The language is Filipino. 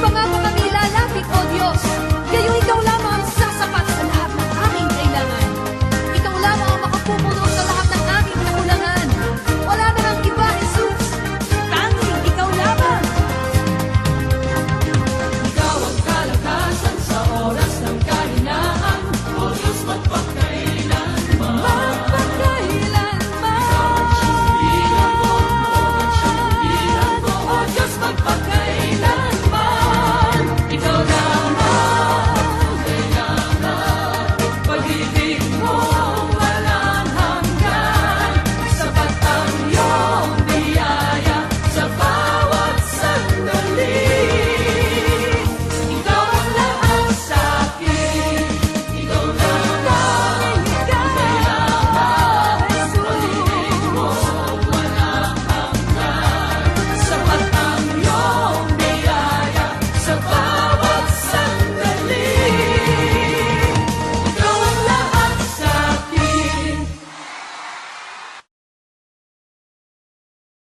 pangako kami lalapit, O Diyos.